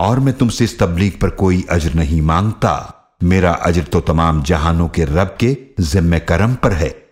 और मैं तुमसे इस तबलीग पर कोई अजर नहीं माँगता। मेरा अजर तो तमाम जहानों के रब के जिम्मे करम पर है।